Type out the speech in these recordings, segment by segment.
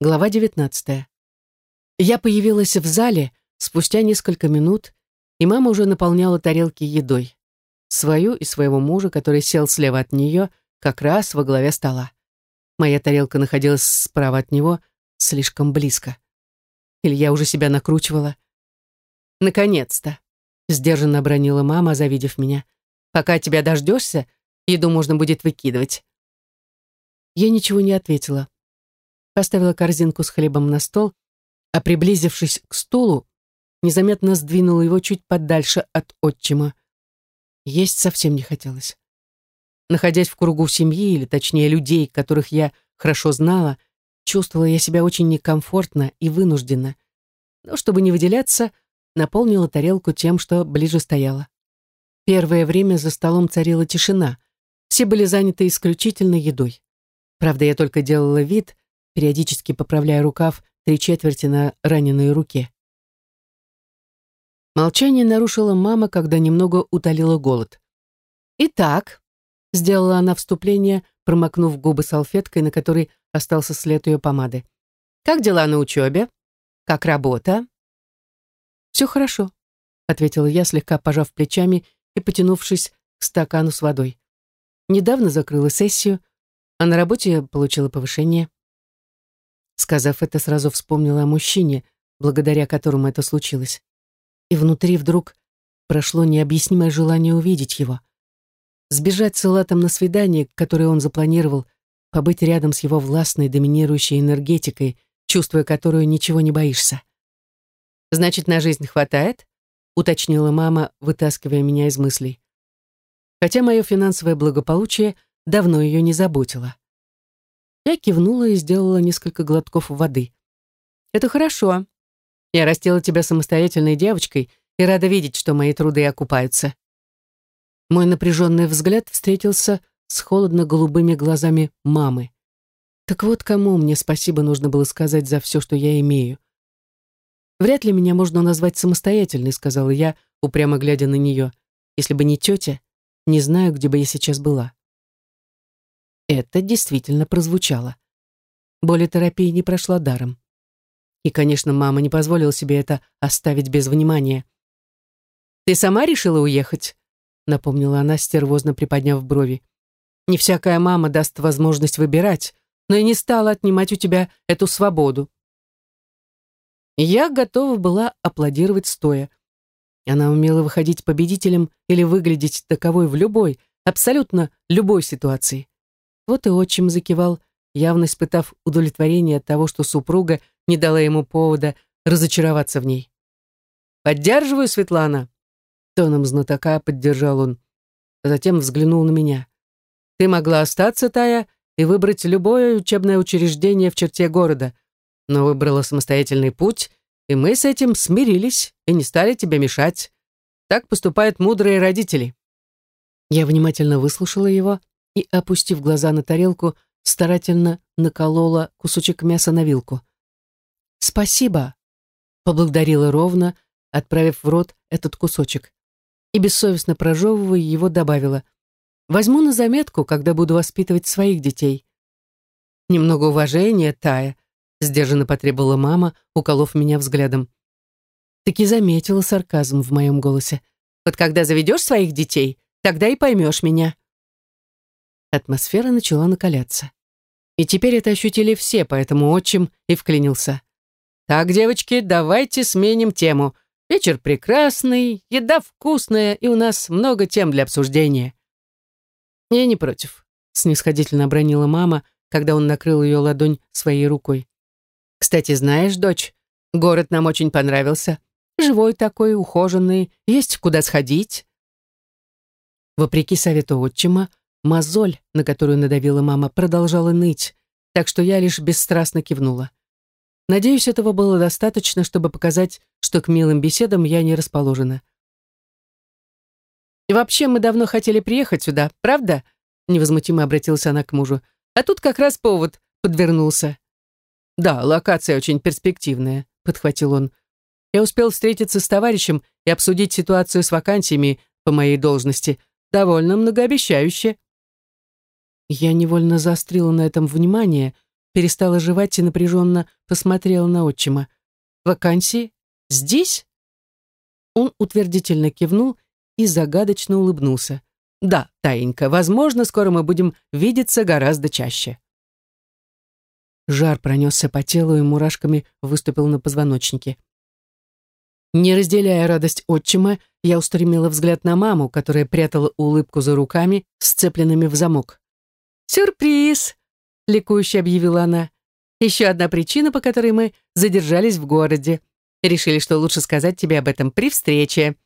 Глава 19. Я появилась в зале спустя несколько минут, и мама уже наполняла тарелки едой. Свою и своего мужа, который сел слева от нее, как раз во главе стола. Моя тарелка находилась справа от него, слишком близко. Или я уже себя накручивала. «Наконец-то!» — сдержанно обронила мама, завидев меня. «Пока тебя дождешься, еду можно будет выкидывать». Я ничего не ответила поставила корзинку с хлебом на стол, а приблизившись к стулу, незаметно сдвинула его чуть подальше от отчима. Есть совсем не хотелось. Находясь в кругу семьи, или точнее людей, которых я хорошо знала, чувствовала я себя очень некомфортно и вынужденно. Но чтобы не выделяться, наполнила тарелку тем, что ближе стояло. Первое время за столом царила тишина. Все были заняты исключительно едой. Правда, я только делала вид, периодически поправляя рукав три четверти на раненой руке. Молчание нарушила мама, когда немного утолила голод. «Итак», — сделала она вступление, промокнув губы салфеткой, на которой остался след ее помады. «Как дела на учебе? Как работа?» «Все хорошо», — ответила я, слегка пожав плечами и потянувшись к стакану с водой. «Недавно закрыла сессию, а на работе получила повышение». Сказав это, сразу вспомнила о мужчине, благодаря которому это случилось. И внутри вдруг прошло необъяснимое желание увидеть его. Сбежать с Элатом на свидание, которое он запланировал, побыть рядом с его властной, доминирующей энергетикой, чувствуя которую ничего не боишься. «Значит, на жизнь хватает?» — уточнила мама, вытаскивая меня из мыслей. Хотя мое финансовое благополучие давно ее не заботило. Я кивнула и сделала несколько глотков воды. «Это хорошо. Я растила тебя самостоятельной девочкой и рада видеть, что мои труды окупаются». Мой напряженный взгляд встретился с холодно-голубыми глазами мамы. Так вот кому мне спасибо нужно было сказать за все, что я имею. «Вряд ли меня можно назвать самостоятельной», — сказала я, упрямо глядя на нее. «Если бы не тетя, не знаю, где бы я сейчас была». Это действительно прозвучало. Более терапии не прошла даром. И, конечно, мама не позволила себе это оставить без внимания. «Ты сама решила уехать?» — напомнила она, стервозно приподняв брови. «Не всякая мама даст возможность выбирать, но и не стала отнимать у тебя эту свободу». Я готова была аплодировать стоя. Она умела выходить победителем или выглядеть таковой в любой, абсолютно любой ситуации. Вот и отчим закивал, явно испытав удовлетворение от того, что супруга не дала ему повода разочароваться в ней. «Поддерживаю, Светлана!» Тоном знатока поддержал он. А затем взглянул на меня. «Ты могла остаться, Тая, и выбрать любое учебное учреждение в черте города, но выбрала самостоятельный путь, и мы с этим смирились и не стали тебе мешать. Так поступают мудрые родители». Я внимательно выслушала его, и, опустив глаза на тарелку, старательно наколола кусочек мяса на вилку. «Спасибо», — поблагодарила ровно, отправив в рот этот кусочек. И бессовестно прожевывая его, добавила. «Возьму на заметку, когда буду воспитывать своих детей». «Немного уважения, Тая», — сдержанно потребовала мама, уколов меня взглядом. Таки заметила сарказм в моем голосе. «Вот когда заведешь своих детей, тогда и поймешь меня». Атмосфера начала накаляться. И теперь это ощутили все, поэтому отчим и вклинился. «Так, девочки, давайте сменим тему. Вечер прекрасный, еда вкусная, и у нас много тем для обсуждения». «Я не против», — снисходительно обронила мама, когда он накрыл ее ладонь своей рукой. «Кстати, знаешь, дочь, город нам очень понравился. Живой такой, ухоженный, есть куда сходить». Вопреки совету отчима, Мозоль, на которую надавила мама, продолжала ныть, так что я лишь бесстрастно кивнула. Надеюсь, этого было достаточно, чтобы показать, что к милым беседам я не расположена. «И вообще, мы давно хотели приехать сюда, правда?» Невозмутимо обратилась она к мужу. «А тут как раз повод подвернулся». «Да, локация очень перспективная», — подхватил он. «Я успел встретиться с товарищем и обсудить ситуацию с вакансиями по моей должности. Довольно многообещающе». Я невольно заострила на этом внимание, перестала жевать и напряженно посмотрела на отчима. «Вакансии? Здесь?» Он утвердительно кивнул и загадочно улыбнулся. «Да, Таинька, возможно, скоро мы будем видеться гораздо чаще». Жар пронесся по телу и мурашками выступил на позвоночнике. Не разделяя радость отчима, я устремила взгляд на маму, которая прятала улыбку за руками, сцепленными в замок. «Сюрприз!» — ликующе объявила она. «Еще одна причина, по которой мы задержались в городе. Решили, что лучше сказать тебе об этом при встрече».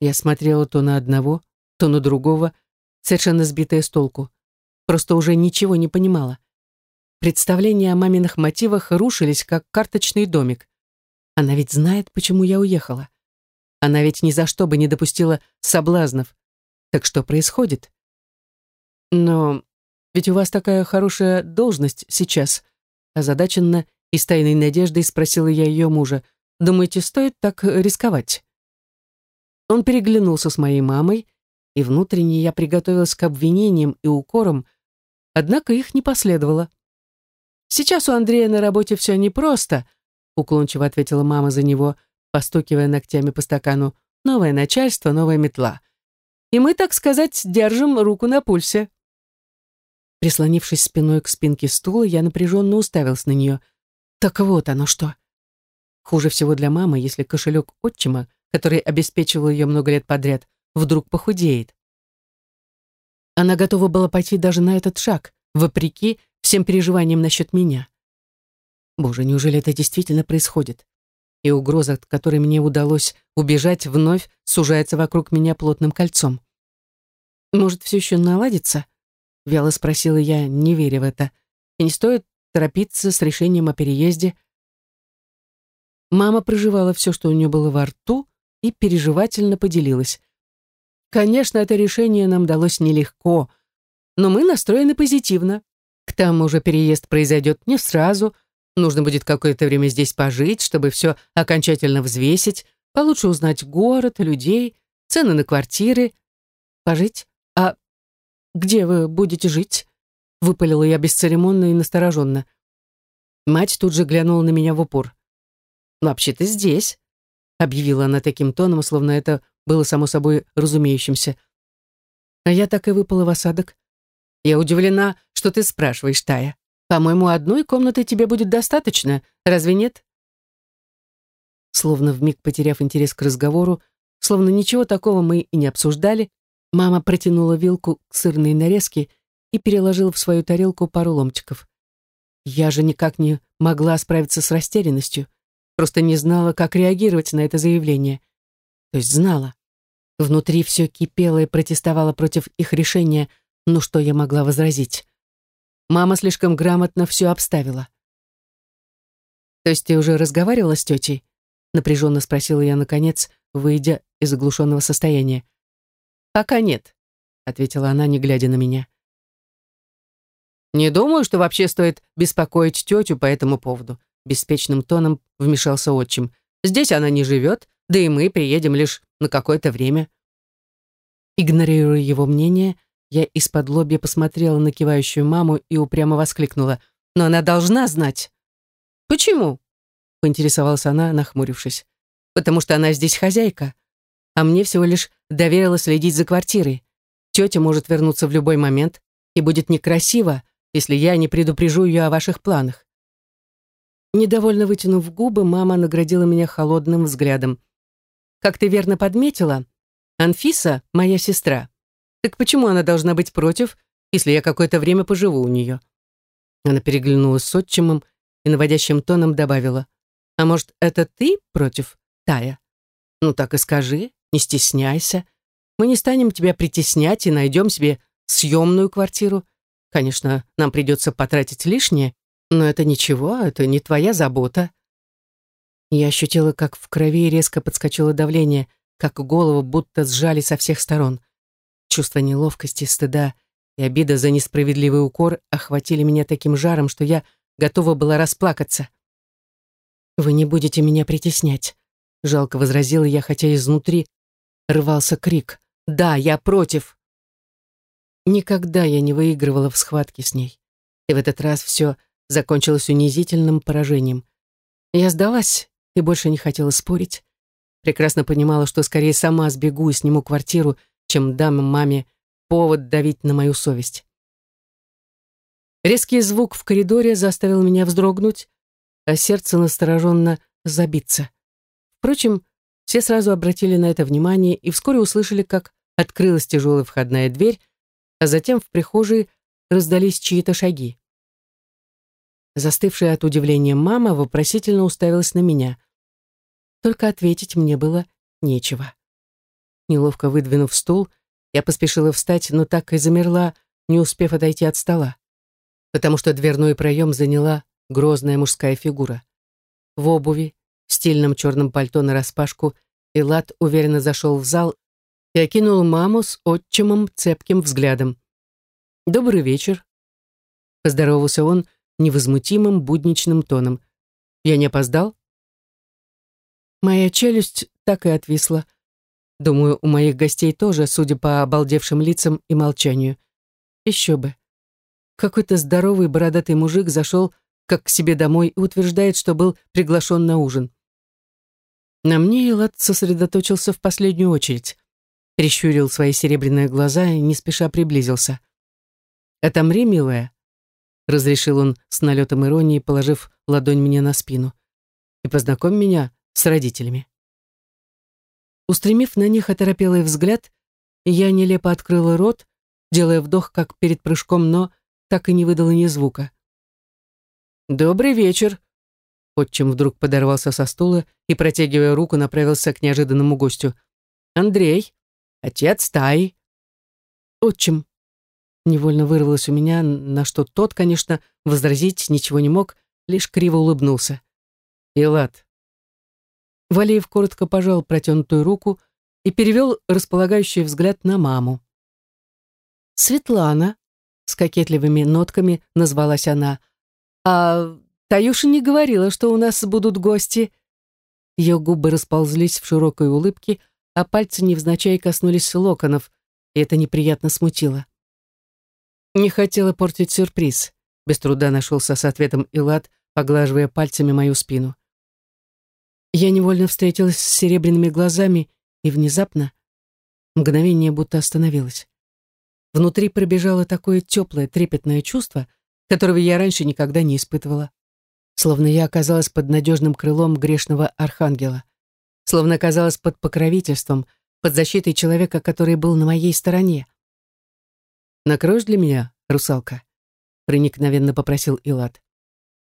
Я смотрела то на одного, то на другого, совершенно сбитая с толку. Просто уже ничего не понимала. Представления о маминых мотивах рушились, как карточный домик. Она ведь знает, почему я уехала. Она ведь ни за что бы не допустила соблазнов. Так что происходит? Но ведь у вас такая хорошая должность сейчас. Озадаченно и с тайной надеждой спросила я ее мужа. Думаете, стоит так рисковать? Он переглянулся с моей мамой, и внутренне я приготовилась к обвинениям и укорам, однако их не последовало. «Сейчас у Андрея на работе все непросто», уклончиво ответила мама за него, постукивая ногтями по стакану. «Новое начальство, новая метла. И мы, так сказать, держим руку на пульсе». Прислонившись спиной к спинке стула, я напряженно уставился на нее. Так вот оно что. Хуже всего для мамы, если кошелек отчима, который обеспечивал ее много лет подряд, вдруг похудеет. Она готова была пойти даже на этот шаг, вопреки всем переживаниям насчет меня. Боже, неужели это действительно происходит? И угроза, от которой мне удалось убежать, вновь сужается вокруг меня плотным кольцом. Может, все еще наладится? Вяло спросила я, не веря в это. И не стоит торопиться с решением о переезде. Мама проживала все, что у нее было во рту, и переживательно поделилась. Конечно, это решение нам далось нелегко, но мы настроены позитивно. К тому же переезд произойдет не сразу, нужно будет какое-то время здесь пожить, чтобы все окончательно взвесить, получше узнать город, людей, цены на квартиры. Пожить? Где вы будете жить?» Выпалила я бесцеремонно и настороженно. Мать тут же глянула на меня в упор. «Вообще-то здесь», — объявила она таким тоном, словно это было само собой разумеющимся. А я так и выпала в осадок. «Я удивлена, что ты спрашиваешь, Тая. По-моему, одной комнаты тебе будет достаточно, разве нет?» Словно вмиг потеряв интерес к разговору, словно ничего такого мы и не обсуждали, Мама протянула вилку к сырной нарезке и переложила в свою тарелку пару ломтиков. Я же никак не могла справиться с растерянностью, просто не знала, как реагировать на это заявление. То есть знала. Внутри все кипело и протестовало против их решения, но что я могла возразить? Мама слишком грамотно все обставила. «То есть ты уже разговаривала с тетей?» напряженно спросила я, наконец, выйдя из оглушенного состояния. «Пока нет», — ответила она, не глядя на меня. «Не думаю, что вообще стоит беспокоить тетю по этому поводу», — беспечным тоном вмешался отчим. «Здесь она не живет, да и мы приедем лишь на какое-то время». Игнорируя его мнение, я из-под лобья посмотрела на кивающую маму и упрямо воскликнула. «Но она должна знать». «Почему?» — поинтересовалась она, нахмурившись. «Потому что она здесь хозяйка а мне всего лишь доверила следить за квартирой. Тетя может вернуться в любой момент, и будет некрасиво, если я не предупрежу ее о ваших планах. Недовольно вытянув губы, мама наградила меня холодным взглядом. «Как ты верно подметила, Анфиса — моя сестра. Так почему она должна быть против, если я какое-то время поживу у нее?» Она переглянулась с отчимом и наводящим тоном добавила. «А может, это ты против, Тая? Ну так и скажи, не стесняйся. Мы не станем тебя притеснять и найдем себе съемную квартиру. Конечно, нам придется потратить лишнее, но это ничего, это не твоя забота. Я ощутила, как в крови резко подскочило давление, как голову будто сжали со всех сторон. Чувство неловкости, стыда и обида за несправедливый укор охватили меня таким жаром, что я готова была расплакаться. «Вы не будете меня притеснять», — жалко возразила я, хотя изнутри рвался крик. «Да, я против!» Никогда я не выигрывала в схватке с ней. И в этот раз все закончилось унизительным поражением. Я сдалась и больше не хотела спорить. Прекрасно понимала, что скорее сама сбегу и сниму квартиру, чем дам маме повод давить на мою совесть. Резкий звук в коридоре заставил меня вздрогнуть, а сердце настороженно забиться. Впрочем, все сразу обратили на это внимание и вскоре услышали, как открылась тяжелая входная дверь, а затем в прихожей раздались чьи-то шаги. Застывшая от удивления мама вопросительно уставилась на меня. Только ответить мне было нечего. Неловко выдвинув стул, я поспешила встать, но так и замерла, не успев отойти от стола, потому что дверной проем заняла грозная мужская фигура. В обуви, в стильном черном пальто нараспашку, Элат уверенно зашел в зал и окинул маму с отчимом цепким взглядом. «Добрый вечер», — поздоровался он невозмутимым будничным тоном. «Я не опоздал?» Моя челюсть так и отвисла. Думаю, у моих гостей тоже, судя по обалдевшим лицам и молчанию. Еще бы. Какой-то здоровый бородатый мужик зашел как к себе домой и утверждает, что был приглашен на ужин. На мне Элат сосредоточился в последнюю очередь. Прищурил свои серебряные глаза и не спеша приблизился. «Отомри, милая», — разрешил он с налетом иронии, положив ладонь мне на спину. «И познакомь меня с родителями». Устремив на них оторопелый взгляд, я нелепо открыла рот, делая вдох, как перед прыжком, но так и не выдала ни звука. «Добрый вечер!» Отчим вдруг подорвался со стула и, протягивая руку, направился к неожиданному гостю. «Андрей, отец Таи!» «Отчим!» Невольно вырвалось у меня, на что тот, конечно, возразить ничего не мог, лишь криво улыбнулся. «Илат!» Валеев коротко пожал протянутую руку и перевел располагающий взгляд на маму. «Светлана!» — с кокетливыми нотками назвалась она — «А Таюша не говорила, что у нас будут гости». Ее губы расползлись в широкой улыбке, а пальцы невзначай коснулись локонов, и это неприятно смутило. Не хотела портить сюрприз. Без труда нашелся с ответом Илад, поглаживая пальцами мою спину. Я невольно встретилась с серебряными глазами, и внезапно мгновение будто остановилось. Внутри пробежало такое теплое, трепетное чувство — которого я раньше никогда не испытывала. Словно я оказалась под надежным крылом грешного архангела. Словно оказалась под покровительством, под защитой человека, который был на моей стороне. «Накроешь для меня, русалка?» проникновенно попросил Илад.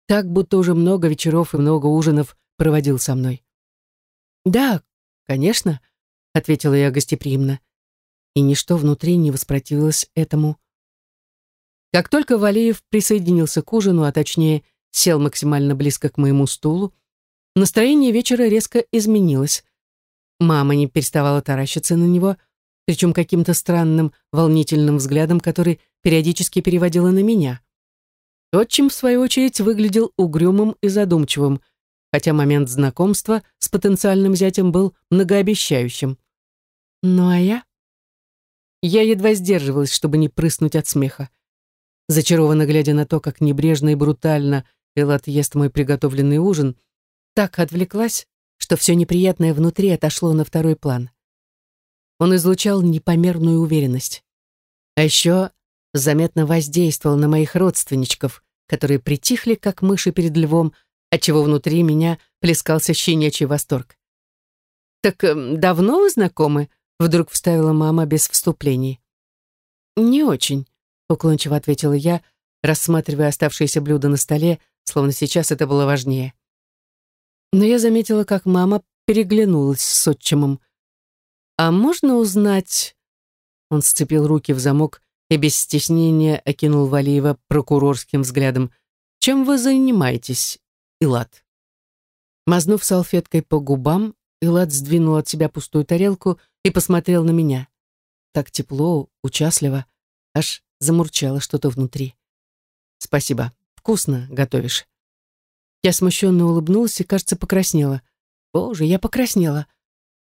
Так, будто уже много вечеров и много ужинов проводил со мной. «Да, конечно», — ответила я гостеприимно. И ничто внутри не воспротивилось этому. Как только Валеев присоединился к ужину, а точнее сел максимально близко к моему стулу, настроение вечера резко изменилось. Мама не переставала таращиться на него, причем каким-то странным, волнительным взглядом, который периодически переводила на меня. Отчим, в свою очередь, выглядел угрюмым и задумчивым, хотя момент знакомства с потенциальным зятем был многообещающим. Ну а я? Я едва сдерживалась, чтобы не прыснуть от смеха зачарованно глядя на то, как небрежно и брутально Элат ест мой приготовленный ужин, так отвлеклась, что все неприятное внутри отошло на второй план. Он излучал непомерную уверенность. А еще заметно воздействовал на моих родственничков, которые притихли, как мыши перед львом, отчего внутри меня плескался щенячий восторг. «Так эм, давно вы знакомы?» — вдруг вставила мама без вступлений. «Не очень», уклончиво ответила я, рассматривая оставшиеся блюда на столе, словно сейчас это было важнее. Но я заметила, как мама переглянулась с отчимом. «А можно узнать...» Он сцепил руки в замок и без стеснения окинул Валиева прокурорским взглядом. «Чем вы занимаетесь, Илат?» Мазнув салфеткой по губам, Илат сдвинул от себя пустую тарелку и посмотрел на меня. Так тепло, участливо, аж замурчало что-то внутри. «Спасибо. Вкусно готовишь». Я смущенно улыбнулась и, кажется, покраснела. Боже, я покраснела.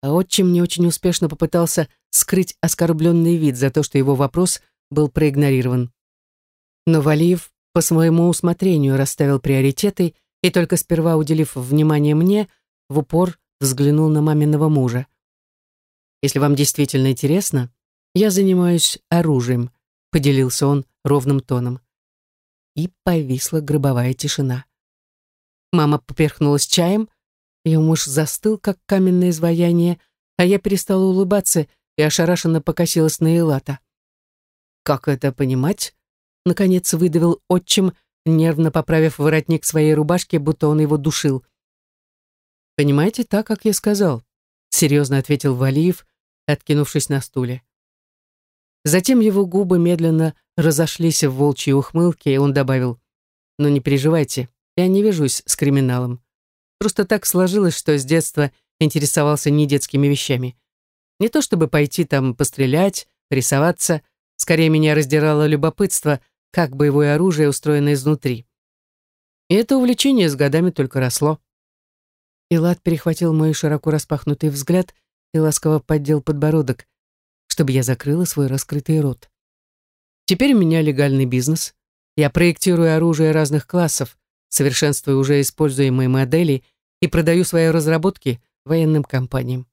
А отчим не очень успешно попытался скрыть оскорбленный вид за то, что его вопрос был проигнорирован. Но Валиев по своему усмотрению расставил приоритеты и только сперва уделив внимание мне, в упор взглянул на маминого мужа. «Если вам действительно интересно, я занимаюсь оружием», поделился он ровным тоном. И повисла гробовая тишина. Мама поперхнулась чаем, ее муж застыл, как каменное изваяние, а я перестала улыбаться и ошарашенно покосилась на Элата. «Как это понимать?» Наконец выдавил отчим, нервно поправив воротник своей рубашки, будто он его душил. «Понимаете, так, как я сказал», — серьезно ответил Валиев, откинувшись на стуле. Затем его губы медленно разошлись в волчьей ухмылке, и он добавил, «Ну не переживайте, я не вяжусь с криминалом. Просто так сложилось, что с детства интересовался не детскими вещами. Не то чтобы пойти там пострелять, рисоваться, скорее меня раздирало любопытство, как боевое оружие устроено изнутри. И это увлечение с годами только росло. Илад перехватил мой широко распахнутый взгляд и ласково поддел подбородок, чтобы я закрыла свой раскрытый рот. Теперь у меня легальный бизнес. Я проектирую оружие разных классов, совершенствую уже используемые модели и продаю свои разработки военным компаниям.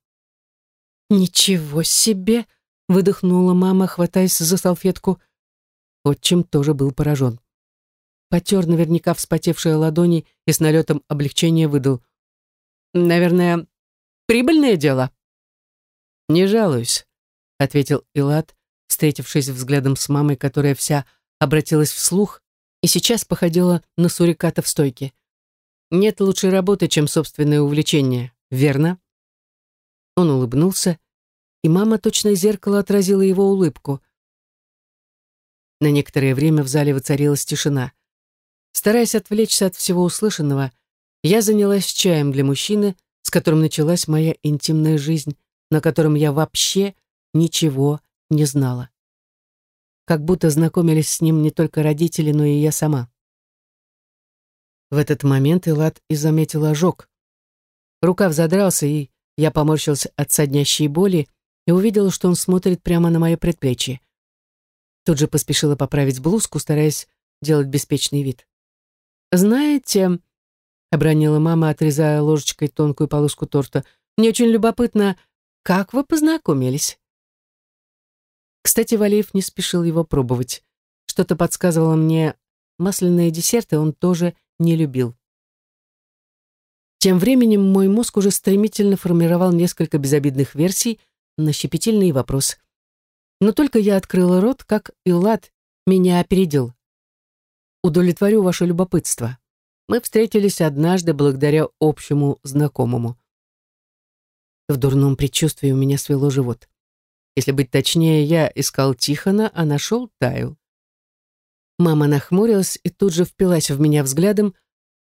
«Ничего себе!» — выдохнула мама, хватаясь за салфетку — Отчим тоже был поражен. Потер наверняка вспотевшие ладони и с налетом облегчения выдал. «Наверное, прибыльное дело?» «Не жалуюсь», — ответил Илат, встретившись взглядом с мамой, которая вся обратилась вслух и сейчас походила на суриката в стойке. «Нет лучшей работы, чем собственное увлечение, верно?» Он улыбнулся, и мама точно зеркало отразила его улыбку — на некоторое время в зале воцарилась тишина. Стараясь отвлечься от всего услышанного, я занялась чаем для мужчины, с которым началась моя интимная жизнь, на котором я вообще ничего не знала. Как будто знакомились с ним не только родители, но и я сама. В этот момент Элат и заметил ожог. Рукав задрался, и я поморщился от соднящей боли и увидела, что он смотрит прямо на мое предплечье. Тут же поспешила поправить блузку, стараясь делать беспечный вид. «Знаете...» — обронила мама, отрезая ложечкой тонкую полоску торта. «Мне очень любопытно, как вы познакомились?» Кстати, Валеев не спешил его пробовать. Что-то подсказывало мне, масляные десерты он тоже не любил. Тем временем мой мозг уже стремительно формировал несколько безобидных версий на щепетильный вопрос. Но только я открыла рот, как Илат меня опередил. Удовлетворю ваше любопытство. Мы встретились однажды благодаря общему знакомому. В дурном предчувствии у меня свело живот. Если быть точнее, я искал Тихона, а нашел Таю. Мама нахмурилась и тут же впилась в меня взглядом,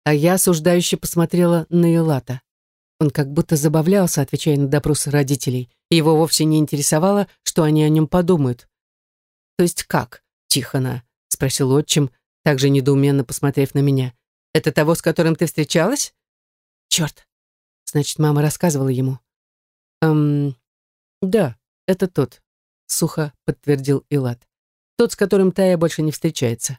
а я осуждающе посмотрела на Илата. Он как будто забавлялся, отвечая на допросы родителей. Его вовсе не интересовало, что они о нем подумают. «То есть как, Тихона?» — спросил отчим, также недоуменно посмотрев на меня. «Это того, с которым ты встречалась?» «Черт!» Значит, мама рассказывала ему. «Эм, да, это тот», — сухо подтвердил Илат. «Тот, с которым Тая больше не встречается».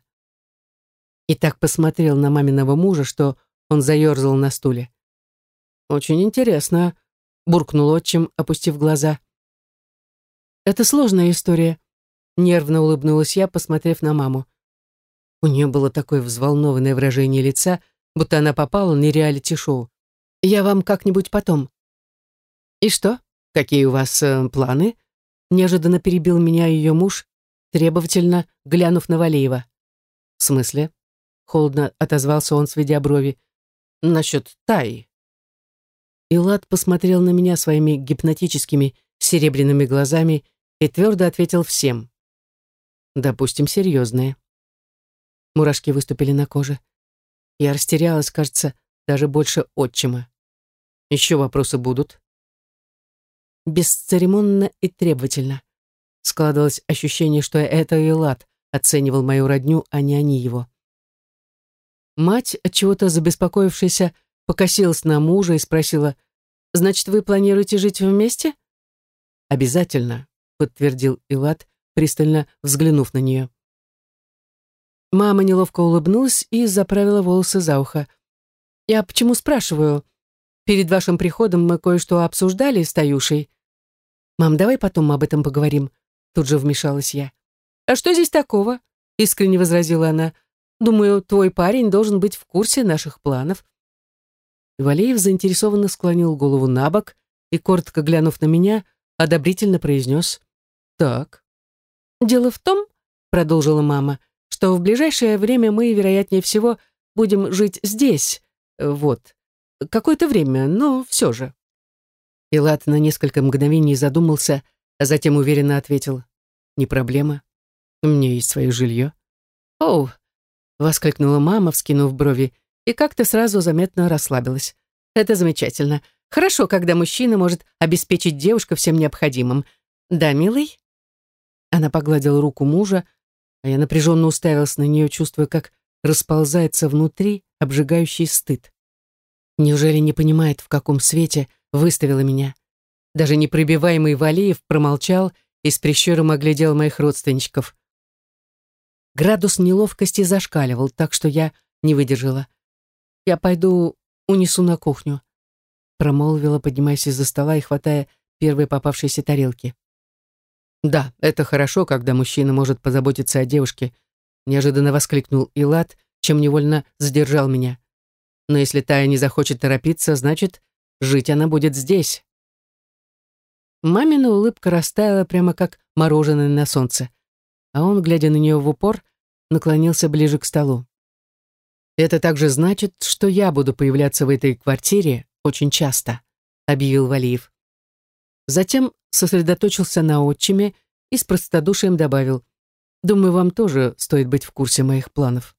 И так посмотрел на маминого мужа, что он заерзал на стуле. «Очень интересно», — буркнул отчим, опустив глаза. «Это сложная история», — нервно улыбнулась я, посмотрев на маму. У нее было такое взволнованное выражение лица, будто она попала на реалити-шоу. «Я вам как-нибудь потом». «И что? Какие у вас э, планы?» Неожиданно перебил меня ее муж, требовательно глянув на Валеева. «В смысле?» — холодно отозвался он, сведя брови. «Насчет Таи». Илад посмотрел на меня своими гипнотическими серебряными глазами и твердо ответил всем. «Допустим, серьезные». Мурашки выступили на коже. Я растерялась, кажется, даже больше отчима. Еще вопросы будут? Бесцеремонно и требовательно. Складывалось ощущение, что это Илад оценивал мою родню, а не они его. Мать, от чего-то забеспокоившаяся, покосилась на мужа и спросила, «Значит, вы планируете жить вместе?» «Обязательно», — подтвердил Илат, пристально взглянув на нее. Мама неловко улыбнулась и заправила волосы за ухо. «Я почему спрашиваю? Перед вашим приходом мы кое-что обсуждали с Таюшей». «Мам, давай потом об этом поговорим», — тут же вмешалась я. «А что здесь такого?» — искренне возразила она. «Думаю, твой парень должен быть в курсе наших планов». Валеев заинтересованно склонил голову на бок и, коротко глянув на меня, одобрительно произнес «Так». «Дело в том, — продолжила мама, — что в ближайшее время мы, вероятнее всего, будем жить здесь, вот, какое-то время, но все же». Илат на несколько мгновений задумался, а затем уверенно ответил. «Не проблема. У меня есть свое жилье». «Оу!» — воскликнула мама, вскинув брови, и как-то сразу заметно расслабилась. «Это замечательно. Хорошо, когда мужчина может обеспечить девушку всем необходимым. Да, милый?» Она погладила руку мужа, а я напряженно уставилась на нее, чувствуя, как расползается внутри обжигающий стыд. Неужели не понимает, в каком свете выставила меня? Даже непробиваемый Валиев промолчал и с прищуром оглядел моих родственничков. Градус неловкости зашкаливал, так что я не выдержала. «Я пойду унесу на кухню», промолвила, поднимаясь из-за стола и хватая первые попавшиеся тарелки. «Да, это хорошо, когда мужчина может позаботиться о девушке», неожиданно воскликнул Илат, чем невольно задержал меня. Но если Тая не захочет торопиться, значит, жить она будет здесь. Мамина улыбка растаяла прямо как мороженое на солнце, а он, глядя на нее в упор, наклонился ближе к столу. «Это также значит, что я буду появляться в этой квартире очень часто», объявил Валиев. Затем сосредоточился на отчиме и с простодушием добавил, «Думаю, вам тоже стоит быть в курсе моих планов».